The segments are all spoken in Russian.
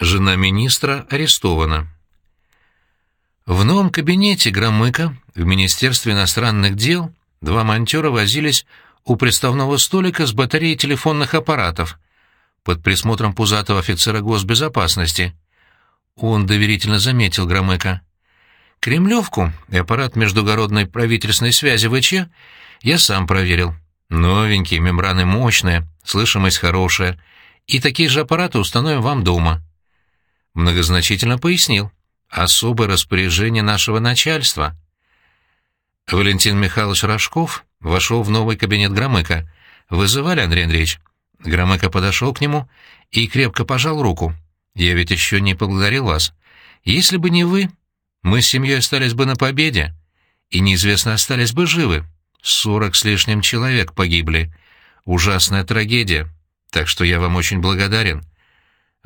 Жена министра арестована. В новом кабинете Громыка в Министерстве иностранных дел два монтера возились у приставного столика с батареей телефонных аппаратов под присмотром пузатого офицера госбезопасности. Он доверительно заметил Громыка. Кремлевку и аппарат междугородной правительственной связи ВЧ я сам проверил. Новенькие, мембраны мощные, слышимость хорошая. И такие же аппараты установим вам дома многозначительно пояснил. Особое распоряжение нашего начальства. Валентин Михайлович Рожков вошел в новый кабинет Громыка. «Вызывали, Андрей Андреевич?» Громыко подошел к нему и крепко пожал руку. «Я ведь еще не поблагодарил вас. Если бы не вы, мы с семьей остались бы на победе, и неизвестно, остались бы живы. Сорок с лишним человек погибли. Ужасная трагедия. Так что я вам очень благодарен.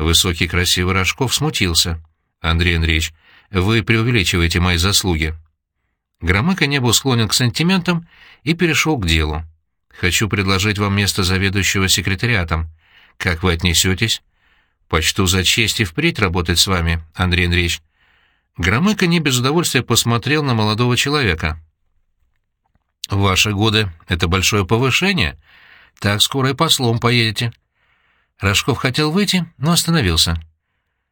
Высокий красивый Рожков смутился. «Андрей Андреевич, вы преувеличиваете мои заслуги». Громыко не был склонен к сантиментам и перешел к делу. «Хочу предложить вам место заведующего секретариатом. Как вы отнесетесь?» «Почту за честь и впредь работать с вами, Андрей Андреевич». Громыко не без удовольствия посмотрел на молодого человека. «В ваши годы это большое повышение. Так скоро и послом поедете. Рожков хотел выйти, но остановился.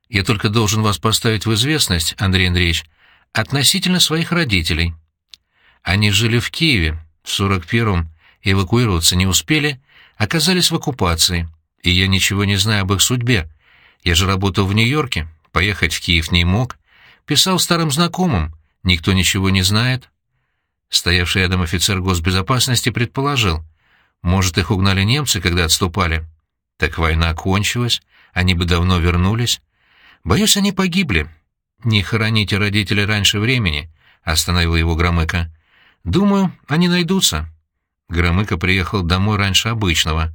«Я только должен вас поставить в известность, Андрей Андреевич, относительно своих родителей. Они жили в Киеве, в 41-м эвакуироваться не успели, оказались в оккупации, и я ничего не знаю об их судьбе. Я же работал в Нью-Йорке, поехать в Киев не мог, писал старым знакомым, никто ничего не знает». Стоявший рядом офицер госбезопасности предположил, может, их угнали немцы, когда отступали. Так война кончилась, они бы давно вернулись. Боюсь, они погибли. Не хороните родителей раньше времени, — остановил его Громыко. Думаю, они найдутся. Громыко приехал домой раньше обычного.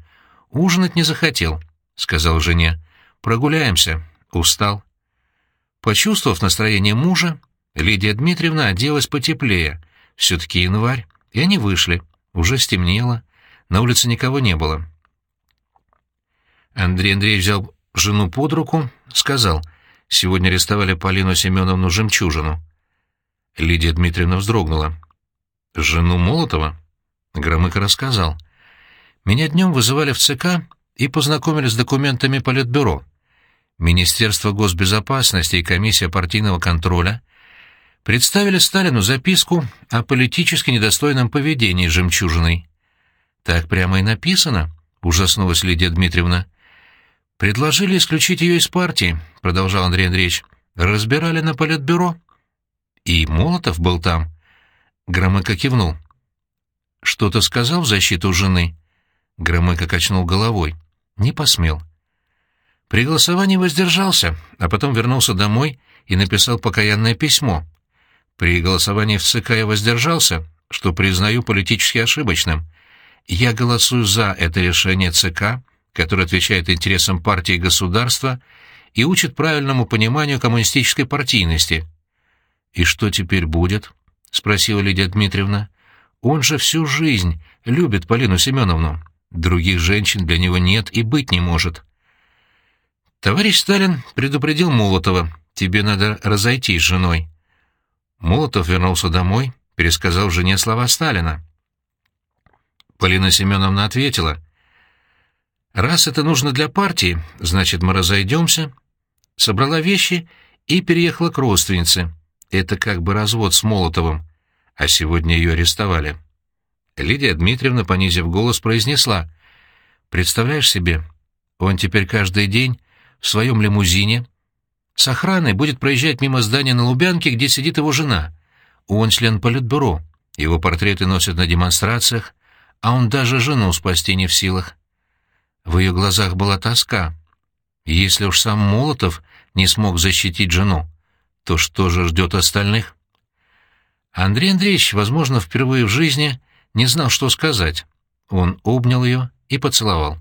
Ужинать не захотел, — сказал жене. Прогуляемся. Устал. Почувствовав настроение мужа, Лидия Дмитриевна оделась потеплее. Все-таки январь. И они вышли. Уже стемнело. На улице никого не было. Андрей Андреевич взял жену под руку, сказал, «Сегодня арестовали Полину Семеновну Жемчужину». Лидия Дмитриевна вздрогнула. «Жену Молотова?» Громыко рассказал. «Меня днем вызывали в ЦК и познакомили с документами Политбюро. Министерство госбезопасности и комиссия партийного контроля представили Сталину записку о политически недостойном поведении Жемчужиной». «Так прямо и написано», — ужаснулась Лидия Дмитриевна. «Предложили исключить ее из партии», — продолжал Андрей Андреевич. «Разбирали на политбюро». «И Молотов был там». Громыко кивнул. «Что-то сказал в защиту жены?» Громыко качнул головой. «Не посмел». При голосовании воздержался, а потом вернулся домой и написал покаянное письмо. При голосовании в ЦК я воздержался, что признаю политически ошибочным. Я голосую за это решение ЦК, который отвечает интересам партии и государства и учит правильному пониманию коммунистической партийности. «И что теперь будет?» — спросила Лидия Дмитриевна. «Он же всю жизнь любит Полину Семеновну. Других женщин для него нет и быть не может». Товарищ Сталин предупредил Молотова, «Тебе надо разойтись с женой». Молотов вернулся домой, пересказал жене слова Сталина. Полина Семеновна ответила, Раз это нужно для партии, значит, мы разойдемся. Собрала вещи и переехала к родственнице. Это как бы развод с Молотовым. А сегодня ее арестовали. Лидия Дмитриевна, понизив голос, произнесла. «Представляешь себе, он теперь каждый день в своем лимузине с охраной будет проезжать мимо здания на Лубянке, где сидит его жена. Он член политбюро, его портреты носят на демонстрациях, а он даже жену спасти не в силах. В ее глазах была тоска. Если уж сам Молотов не смог защитить жену, то что же ждет остальных? Андрей Андреевич, возможно, впервые в жизни не знал, что сказать. Он обнял ее и поцеловал.